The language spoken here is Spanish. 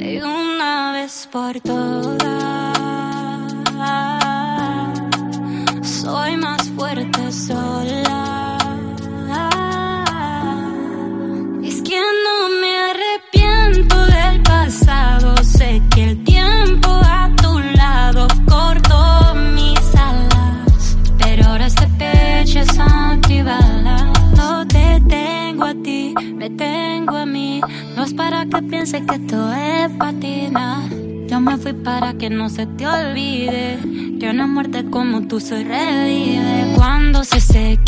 de una vez por todas. me tengo a mí. No es para que piense que esto es patina. Yo me fui para que no se te olvide. Que una muerte como tú se revive. Cuando se seque